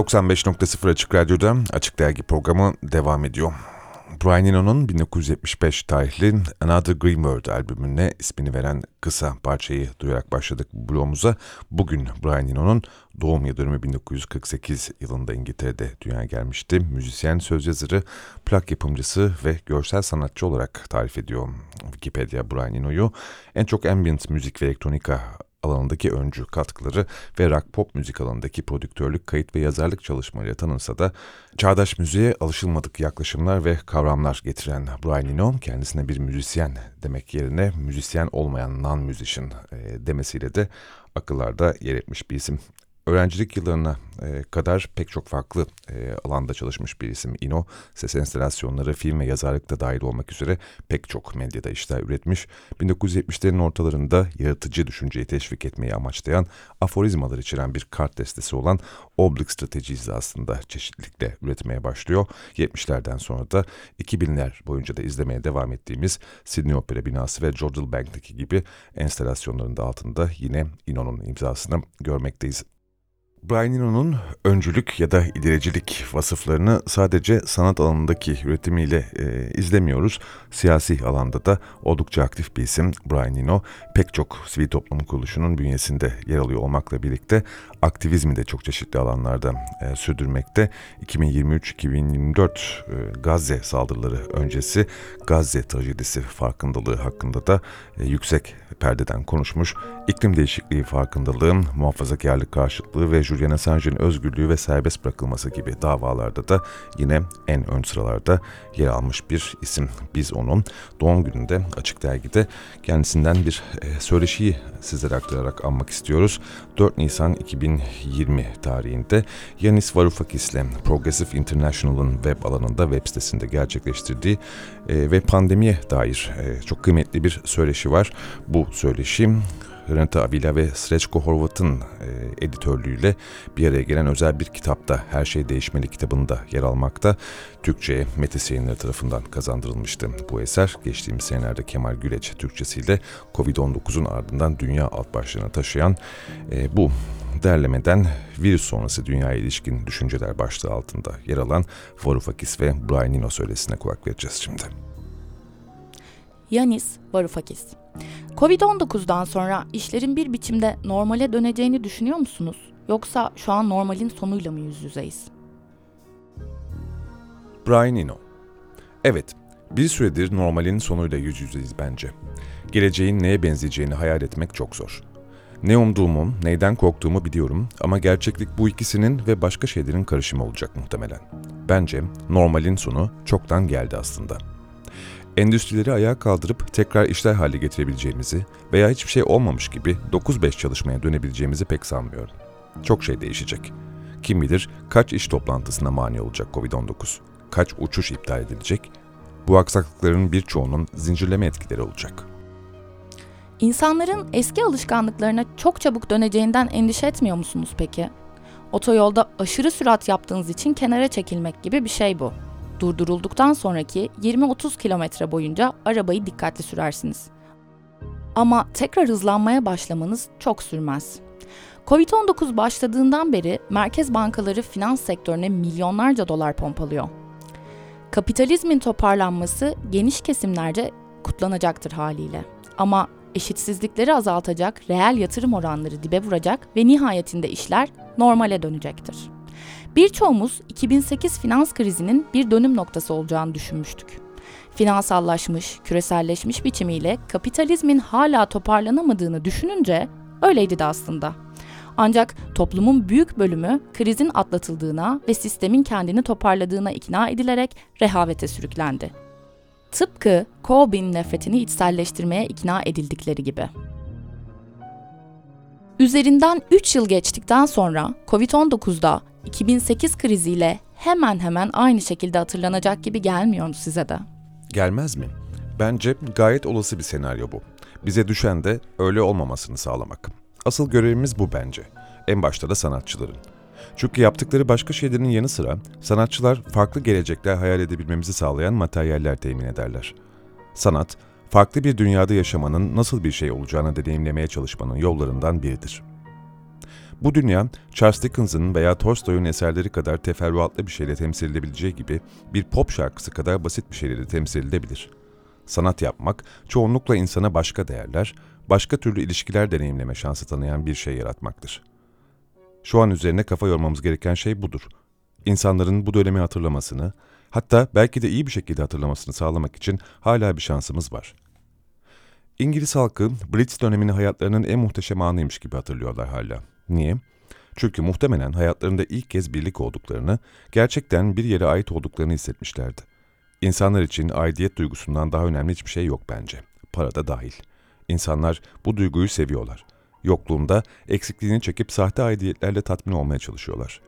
95.0 Açık Radyo'da Açık Dergi programı devam ediyor. Brian Eno'nun 1975 tarihli Another Green World albümüne ismini veren kısa parçayı duyarak başladık bloğumuza. Bugün Brian Eno'nun doğum yıl dönümü 1948 yılında İngiltere'de dünyaya gelmişti. Müzisyen, söz yazarı, plak yapımcısı ve görsel sanatçı olarak tarif ediyor Wikipedia Brian Eno'yu. En çok ambient müzik ve elektronika alanındaki öncü katkıları ve rock pop müzik alanındaki prodüktörlük, kayıt ve yazarlık çalışmalarıyla tanınsa da çağdaş müziğe alışılmadık yaklaşımlar ve kavramlar getiren Brian Eno kendisine bir müzisyen demek yerine müzisyen olmayan non-musician e, demesiyle de akıllarda yer etmiş bir isim. Öğrencilik yıllarına e, kadar pek çok farklı e, alanda çalışmış bir isim Ino. Ses enstalasyonları, film ve yazarlık da dahil olmak üzere pek çok medyada işler üretmiş. 1970'lerin ortalarında yaratıcı düşünceyi teşvik etmeyi amaçlayan aforizmalar içeren bir kart destesi olan Oblique Strategies aslında çeşitlilikle üretmeye başlıyor. 70'lerden sonra da 2000'ler boyunca da izlemeye devam ettiğimiz Sydney Opera binası ve Jodrell Bank'taki gibi enstalasyonların da altında yine Ino'nun imzasını görmekteyiz. Brian Eno'nun öncülük ya da ilericilik vasıflarını sadece sanat alanındaki üretimiyle e, izlemiyoruz. Siyasi alanda da oldukça aktif bir isim Brian Eno. Pek çok sivil toplum kuruluşunun bünyesinde yer alıyor olmakla birlikte aktivizmi de çok çeşitli alanlarda e, sürdürmekte. 2023-2024 e, Gazze saldırıları öncesi Gazze trajedisi farkındalığı hakkında da e, yüksek perdeden konuşmuş. İklim değişikliği farkındalığı, muhafazakarlık karşıtlığı ve Julian Assange'in özgürlüğü ve serbest bırakılması gibi davalarda da yine en ön sıralarda yer almış bir isim. Biz onun doğum gününde Açık Dergi'de kendisinden bir e, söyleşiyi sizlere aktararak anmak istiyoruz. 4 Nisan 2020 tarihinde Yanis Varoufakis ile Progressive International'ın web alanında web sitesinde gerçekleştirdiği e, ve pandemiye dair e, çok kıymetli bir söyleşi var. Bu söyleşi Renata Avila ve Sreçko Horvat'ın e, editörlüğüyle bir araya gelen özel bir kitapta Her Şey Değişmeli kitabında yer almakta. Türkçe'ye Metis yayınları tarafından kazandırılmıştı bu eser. Geçtiğimiz senelerde Kemal Güleç Türkçesiyle Covid-19'un ardından dünya alt başlığına taşıyan e, bu derlemeden virüs sonrası dünyaya ilişkin düşünceler başlığı altında yer alan Varoufakis ve Brian Eno söylesine kulak vereceğiz şimdi. Yanis Varoufakis Covid-19'dan sonra işlerin bir biçimde normale döneceğini düşünüyor musunuz? Yoksa şu an normalin sonuyla mı yüz yüzeyiz? Brian Eno Evet, bir süredir normalin sonuyla yüz yüzeyiz bence. Geleceğin neye benzeyeceğini hayal etmek çok zor. Ne umduğumu, neyden korktuğumu biliyorum ama gerçeklik bu ikisinin ve başka şeylerin karışımı olacak muhtemelen. Bence normalin sonu çoktan geldi aslında.'' Endüstrileri ayağa kaldırıp tekrar işler hale getirebileceğimizi veya hiçbir şey olmamış gibi 9-5 çalışmaya dönebileceğimizi pek sanmıyorum. Çok şey değişecek. Kim bilir kaç iş toplantısına mani olacak Covid-19, kaç uçuş iptal edilecek, bu aksaklıkların birçoğunun zincirleme etkileri olacak. İnsanların eski alışkanlıklarına çok çabuk döneceğinden endişe etmiyor musunuz peki? Otoyolda aşırı sürat yaptığınız için kenara çekilmek gibi bir şey bu durdurulduktan sonraki 20-30 kilometre boyunca arabayı dikkatli sürersiniz. Ama tekrar hızlanmaya başlamanız çok sürmez. Covid-19 başladığından beri merkez bankaları finans sektörüne milyonlarca dolar pompalıyor. Kapitalizmin toparlanması geniş kesimlerce kutlanacaktır haliyle. Ama eşitsizlikleri azaltacak reel yatırım oranları dibe vuracak ve nihayetinde işler normale dönecektir. Birçoğumuz 2008 finans krizinin bir dönüm noktası olacağını düşünmüştük. Finansallaşmış, küreselleşmiş biçimiyle kapitalizmin hala toparlanamadığını düşününce öyleydi de aslında. Ancak toplumun büyük bölümü krizin atlatıldığına ve sistemin kendini toparladığına ikna edilerek rehavete sürüklendi. Tıpkı Corbyn nefretini içselleştirmeye ikna edildikleri gibi. Üzerinden 3 yıl geçtikten sonra Covid-19'da 2008 kriziyle hemen hemen aynı şekilde hatırlanacak gibi gelmiyor mu size de? Gelmez mi? Bence gayet olası bir senaryo bu. Bize düşen de öyle olmamasını sağlamak. Asıl görevimiz bu bence. En başta da sanatçıların. Çünkü yaptıkları başka şeylerin yanı sıra sanatçılar farklı gelecekler hayal edebilmemizi sağlayan materyaller temin ederler. Sanat, farklı bir dünyada yaşamanın nasıl bir şey olacağını deneyimlemeye çalışmanın yollarından biridir. Bu dünya, Charles Dickens'ın veya Tolstoy'un eserleri kadar teferruatlı bir şeyle temsil edilebileceği gibi bir pop şarkısı kadar basit bir şeyle de temsil edilebilir. Sanat yapmak, çoğunlukla insana başka değerler, başka türlü ilişkiler deneyimleme şansı tanıyan bir şey yaratmaktır. Şu an üzerine kafa yormamız gereken şey budur. İnsanların bu dönemi hatırlamasını, hatta belki de iyi bir şekilde hatırlamasını sağlamak için hala bir şansımız var. İngiliz halkı Blitz dönemini hayatlarının en muhteşem anıymış gibi hatırlıyorlar hala. Niye? Çünkü muhtemelen hayatlarında ilk kez birlik olduklarını, gerçekten bir yere ait olduklarını hissetmişlerdi. İnsanlar için aidiyet duygusundan daha önemli hiçbir şey yok bence. Para da dahil. İnsanlar bu duyguyu seviyorlar. Yokluğunda eksikliğini çekip sahte aidiyetlerle tatmin olmaya çalışıyorlar.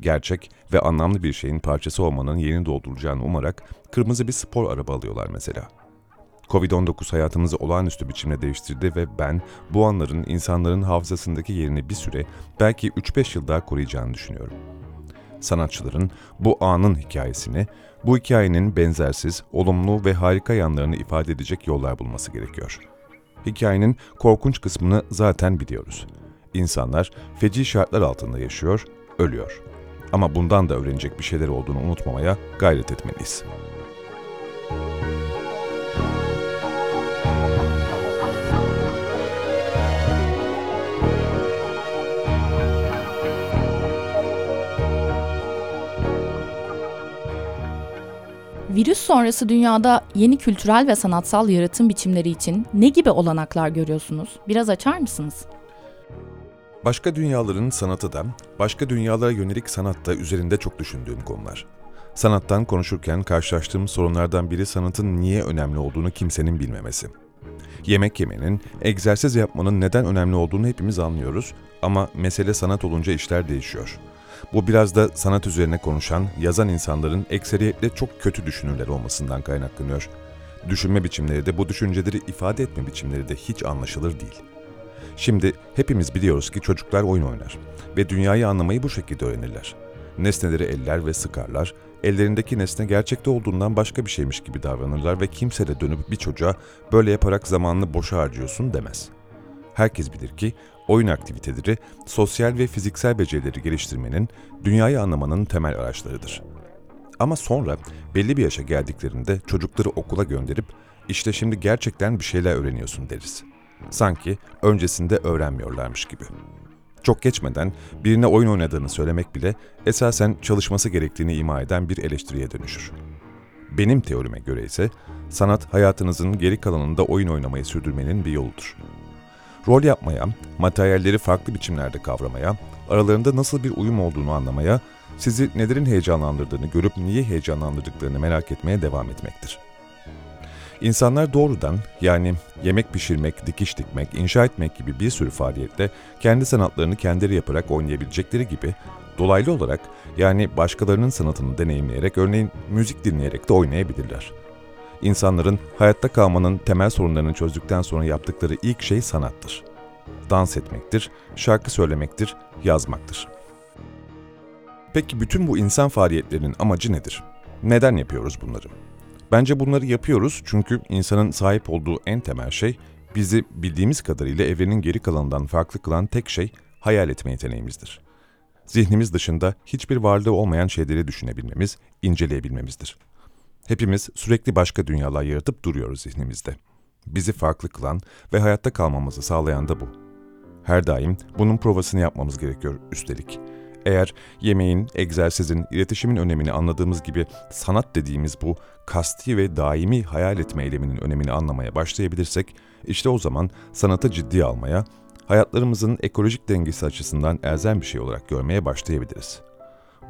Gerçek ve anlamlı bir şeyin parçası olmanın yeni dolduracağını umarak kırmızı bir spor araba alıyorlar mesela. Covid-19 hayatımızı olağanüstü biçimde değiştirdi ve ben bu anların insanların hafızasındaki yerini bir süre, belki 3-5 yıl daha koruyacağını düşünüyorum. Sanatçıların bu anın hikayesini, bu hikayenin benzersiz, olumlu ve harika yanlarını ifade edecek yollar bulması gerekiyor. Hikayenin korkunç kısmını zaten biliyoruz. İnsanlar feci şartlar altında yaşıyor, ölüyor. Ama bundan da öğrenecek bir şeyler olduğunu unutmamaya gayret etmeliyiz. Virüs sonrası dünyada yeni kültürel ve sanatsal yaratım biçimleri için ne gibi olanaklar görüyorsunuz? Biraz açar mısınız? Başka dünyaların sanatı da, başka dünyalara yönelik sanat da üzerinde çok düşündüğüm konular. Sanattan konuşurken karşılaştığım sorunlardan biri sanatın niye önemli olduğunu kimsenin bilmemesi. Yemek yemenin, egzersiz yapmanın neden önemli olduğunu hepimiz anlıyoruz ama mesele sanat olunca işler değişiyor. Bu biraz da sanat üzerine konuşan, yazan insanların ekseriyetle çok kötü düşünürler olmasından kaynaklanıyor. Düşünme biçimleri de bu düşünceleri ifade etme biçimleri de hiç anlaşılır değil. Şimdi hepimiz biliyoruz ki çocuklar oyun oynar ve dünyayı anlamayı bu şekilde öğrenirler. Nesneleri eller ve sıkarlar, ellerindeki nesne gerçekte olduğundan başka bir şeymiş gibi davranırlar ve kimse de dönüp bir çocuğa böyle yaparak zamanını boşa harcıyorsun demez. Herkes bilir ki oyun aktiviteleri sosyal ve fiziksel becerileri geliştirmenin, dünyayı anlamanın temel araçlarıdır. Ama sonra belli bir yaşa geldiklerinde çocukları okula gönderip işte şimdi gerçekten bir şeyler öğreniyorsun deriz. Sanki öncesinde öğrenmiyorlarmış gibi. Çok geçmeden birine oyun oynadığını söylemek bile esasen çalışması gerektiğini ima eden bir eleştiriye dönüşür. Benim teorime göre ise sanat hayatınızın geri kalanında oyun oynamayı sürdürmenin bir yoludur. Rol yapmaya, materyalleri farklı biçimlerde kavramaya, aralarında nasıl bir uyum olduğunu anlamaya, sizi nelerin heyecanlandırdığını görüp niye heyecanlandırdıklarını merak etmeye devam etmektir. İnsanlar doğrudan yani yemek pişirmek, dikiş dikmek, inşa etmek gibi bir sürü faaliyette kendi sanatlarını kendileri yaparak oynayabilecekleri gibi dolaylı olarak yani başkalarının sanatını deneyimleyerek örneğin müzik dinleyerek de oynayabilirler. İnsanların hayatta kalmanın temel sorunlarını çözdükten sonra yaptıkları ilk şey sanattır. Dans etmektir, şarkı söylemektir, yazmaktır. Peki bütün bu insan faaliyetlerinin amacı nedir? Neden yapıyoruz bunları? Bence bunları yapıyoruz çünkü insanın sahip olduğu en temel şey, bizi bildiğimiz kadarıyla evrenin geri kalanından farklı kılan tek şey hayal etme yeteneğimizdir. Zihnimiz dışında hiçbir varlığı olmayan şeyleri düşünebilmemiz, inceleyebilmemizdir. Hepimiz sürekli başka dünyalar yaratıp duruyoruz zihnimizde. Bizi farklı kılan ve hayatta kalmamızı sağlayan da bu. Her daim bunun provasını yapmamız gerekiyor üstelik. Eğer yemeğin, egzersizin, iletişimin önemini anladığımız gibi sanat dediğimiz bu kasti ve daimi hayal etme eyleminin önemini anlamaya başlayabilirsek, işte o zaman sanatı ciddiye almaya, hayatlarımızın ekolojik dengesi açısından elzem bir şey olarak görmeye başlayabiliriz.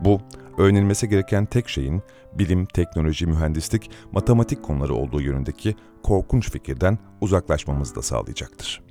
Bu, öğrenilmesi gereken tek şeyin bilim, teknoloji, mühendislik, matematik konuları olduğu yönündeki korkunç fikirden uzaklaşmamızı da sağlayacaktır.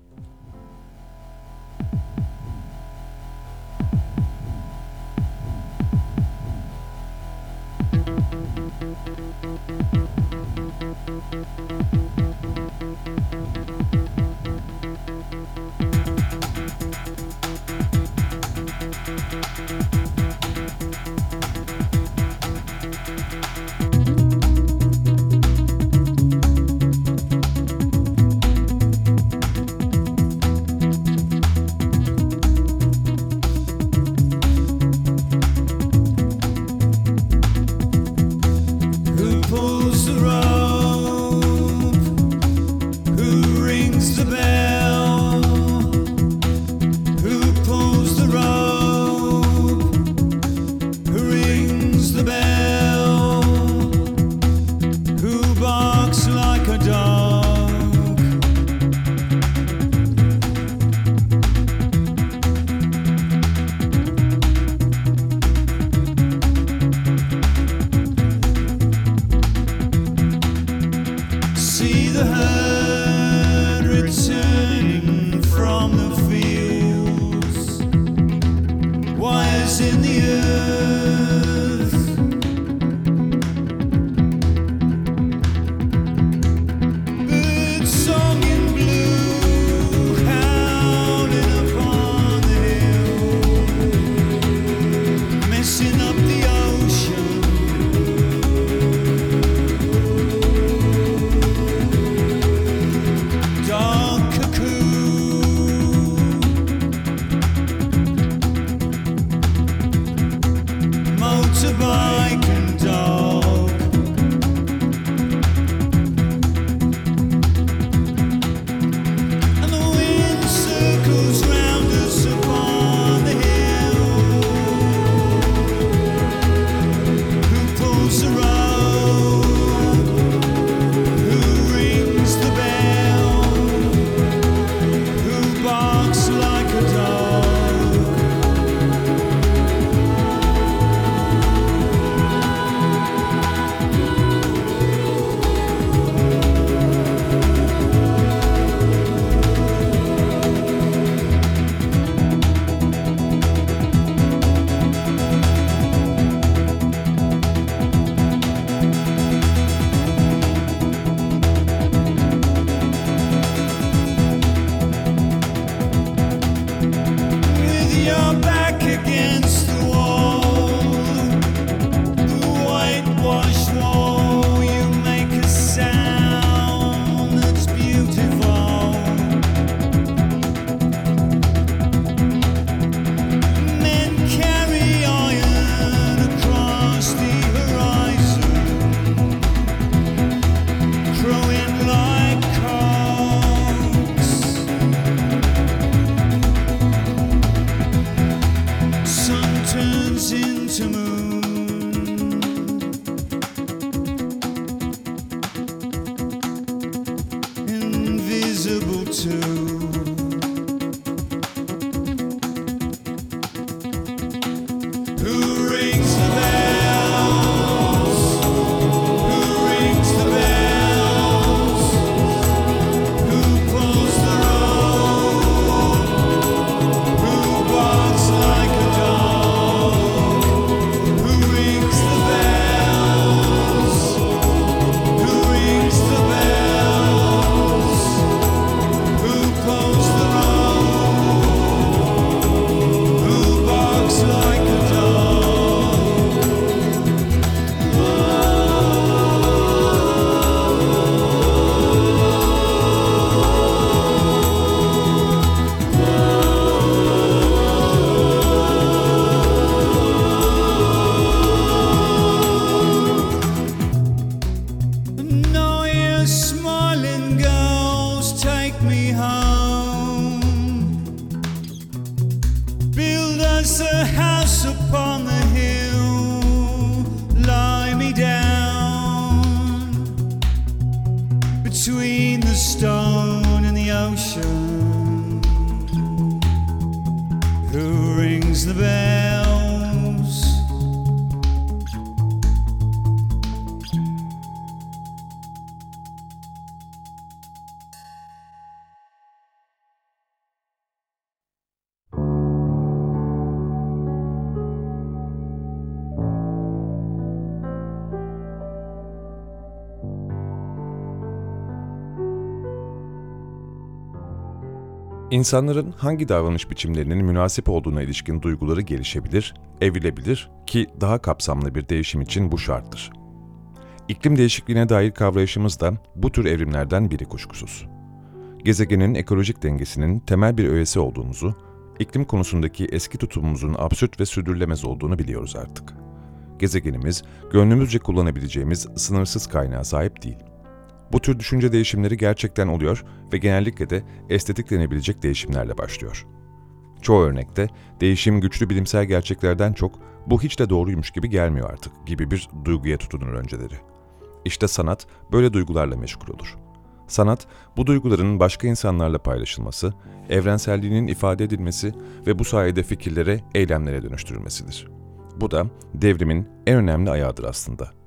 İnsanların hangi davranış biçimlerinin münasip olduğuna ilişkin duyguları gelişebilir, evrilebilir ki daha kapsamlı bir değişim için bu şarttır. İklim değişikliğine dair kavrayışımız da bu tür evrimlerden biri kuşkusuz. Gezegenin ekolojik dengesinin temel bir öğesi olduğumuzu, iklim konusundaki eski tutumumuzun absürt ve sürdürülemez olduğunu biliyoruz artık. Gezegenimiz, gönlümüzce kullanabileceğimiz sınırsız kaynağa sahip değil. Bu tür düşünce değişimleri gerçekten oluyor ve genellikle de estetik denebilecek değişimlerle başlıyor. Çoğu örnekte değişim güçlü bilimsel gerçeklerden çok bu hiç de doğruymuş gibi gelmiyor artık gibi bir duyguya tutunur önceleri. İşte sanat böyle duygularla meşgul olur. Sanat, bu duyguların başka insanlarla paylaşılması, evrenselliğinin ifade edilmesi ve bu sayede fikirlere, eylemlere dönüştürülmesidir. Bu da devrimin en önemli ayağıdır aslında.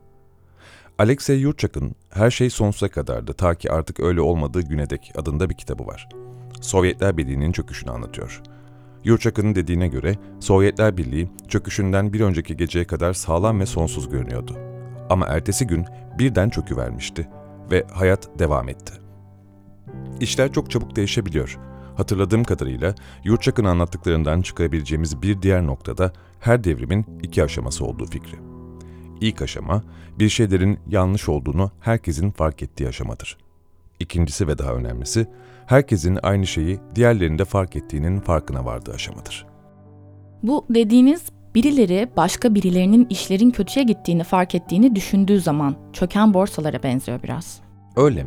Alexey Yurchak'ın Her Şey Sonsuza Kadardı Ta Ki Artık Öyle Olmadığı Güne Dek adında bir kitabı var. Sovyetler Birliği'nin çöküşünü anlatıyor. Yurchak'ın dediğine göre Sovyetler Birliği çöküşünden bir önceki geceye kadar sağlam ve sonsuz görünüyordu. Ama ertesi gün birden çöküvermişti ve hayat devam etti. İşler çok çabuk değişebiliyor. Hatırladığım kadarıyla Yurchak'ın anlattıklarından çıkarabileceğimiz bir diğer noktada her devrimin iki aşaması olduğu fikri. İlk aşama, bir şeylerin yanlış olduğunu herkesin fark ettiği aşamadır. İkincisi ve daha önemlisi, herkesin aynı şeyi diğerlerinde fark ettiğinin farkına vardığı aşamadır. Bu dediğiniz birileri başka birilerinin işlerin kötüye gittiğini fark ettiğini düşündüğü zaman çöken borsalara benziyor biraz. Öyle.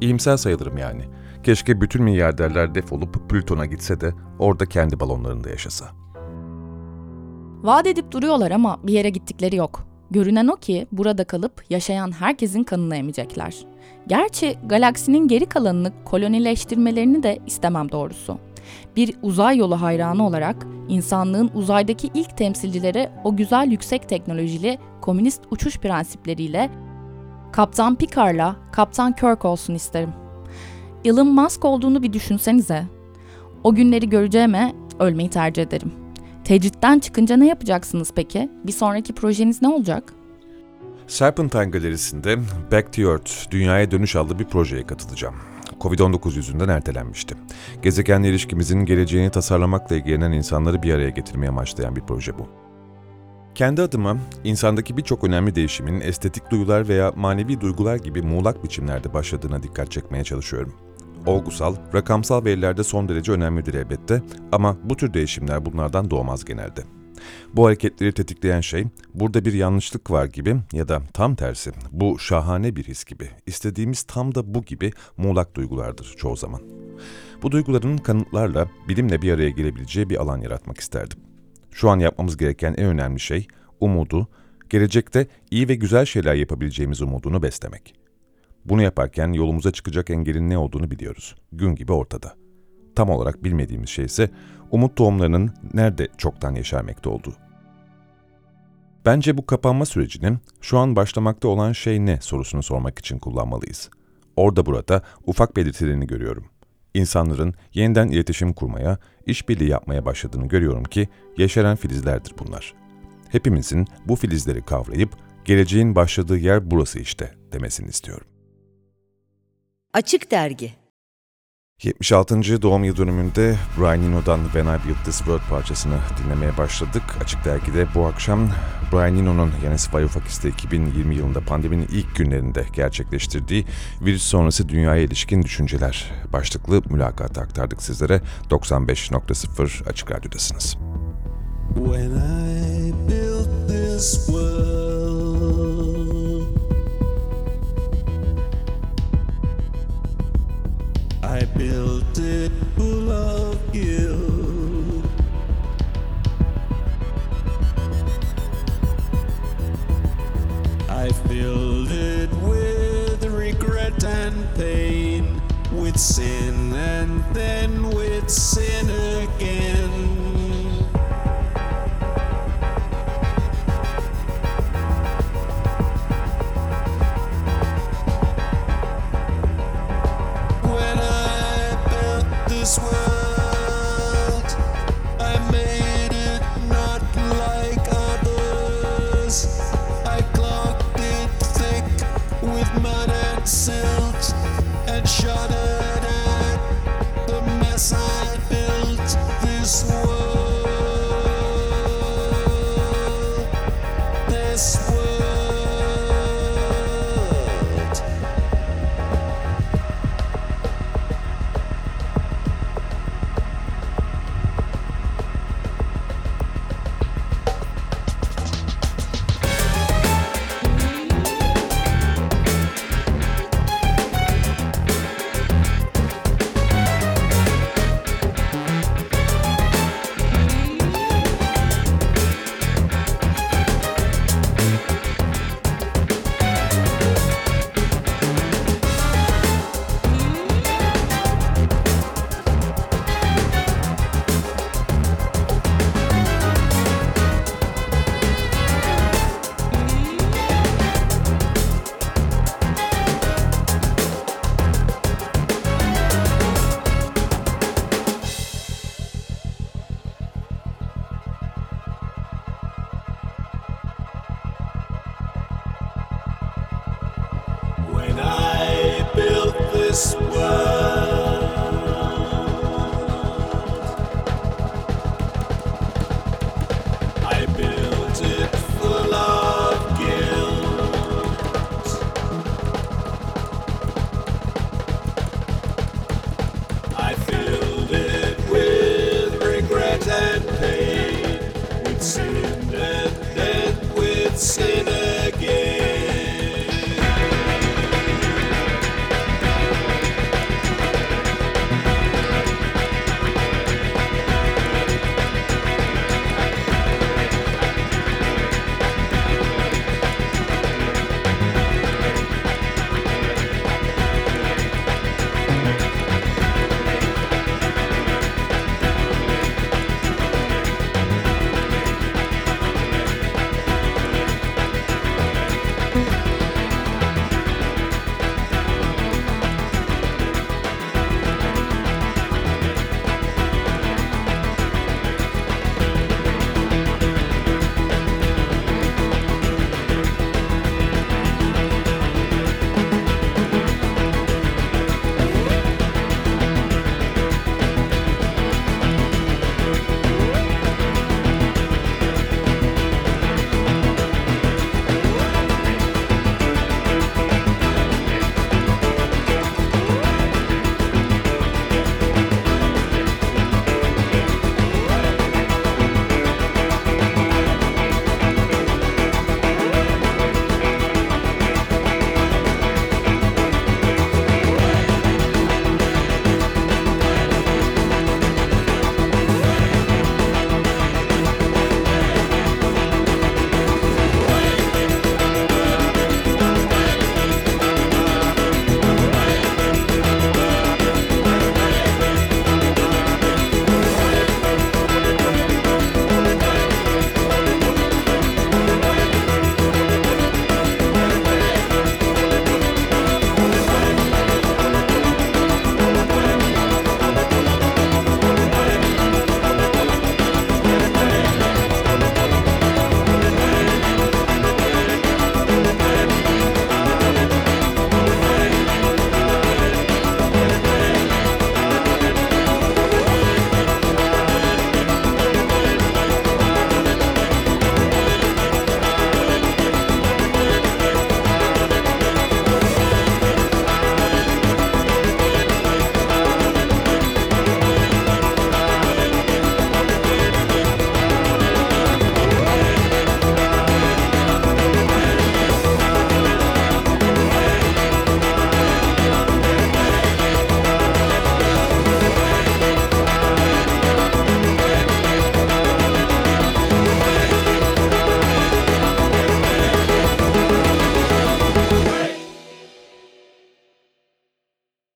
İyimser sayılırım yani. Keşke bütün milyarderler defolup Plüton'a gitse de orada kendi balonlarında yaşasa. Vaat edip duruyorlar ama bir yere gittikleri yok. Görünen o ki burada kalıp yaşayan herkesin kanını emecekler. Gerçi galaksinin geri kalanını kolonileştirmelerini de istemem doğrusu. Bir uzay yolu hayranı olarak insanlığın uzaydaki ilk temsilcileri o güzel yüksek teknolojili komünist uçuş prensipleriyle Kaptan Picard'la Kaptan Kirk olsun isterim. Elon Musk olduğunu bir düşünsenize. O günleri göreceğime ölmeyi tercih ederim. Tecritten çıkınca ne yapacaksınız peki? Bir sonraki projeniz ne olacak? Serpentine Galerisi'nde Back to Earth, Dünyaya Dönüş adlı bir projeye katılacağım. Covid-19 yüzünden ertelenmişti. Gezegenle ilişkimizin geleceğini tasarlamakla ilgilenen insanları bir araya getirmeye amaçlayan bir proje bu. Kendi adıma insandaki birçok önemli değişimin estetik duyular veya manevi duygular gibi muğlak biçimlerde başladığına dikkat çekmeye çalışıyorum. Olgusal, rakamsal verilerde son derece önemlidir elbette ama bu tür değişimler bunlardan doğmaz genelde. Bu hareketleri tetikleyen şey, burada bir yanlışlık var gibi ya da tam tersi, bu şahane bir his gibi, istediğimiz tam da bu gibi muğlak duygulardır çoğu zaman. Bu duyguların kanıtlarla, bilimle bir araya gelebileceği bir alan yaratmak isterdim. Şu an yapmamız gereken en önemli şey, umudu, gelecekte iyi ve güzel şeyler yapabileceğimiz umudunu beslemek. Bunu yaparken yolumuza çıkacak engelin ne olduğunu biliyoruz. Gün gibi ortada. Tam olarak bilmediğimiz şey ise umut tohumlarının nerede çoktan yeşermekte olduğu. Bence bu kapanma sürecinin şu an başlamakta olan şey ne sorusunu sormak için kullanmalıyız. Orada burada ufak belirtilerini görüyorum. İnsanların yeniden iletişim kurmaya, işbirliği yapmaya başladığını görüyorum ki yeşeren filizlerdir bunlar. Hepimizin bu filizleri kavrayıp geleceğin başladığı yer burası işte demesini istiyorum. Açık Dergi 76. doğum yıl dönümünde Brian Eno'dan When I Built This World parçasını dinlemeye başladık. Açık Dergi'de bu akşam Brian Eno'nun yani Spyofakis'te 2020 yılında pandeminin ilk günlerinde gerçekleştirdiği virüs sonrası dünyaya ilişkin düşünceler başlıklı mülakatı aktardık sizlere. 95.0 Açık Radyo'dasınız. When I built this world, I built it full of guilt. I filled it with regret and pain, with sin and then with sin again.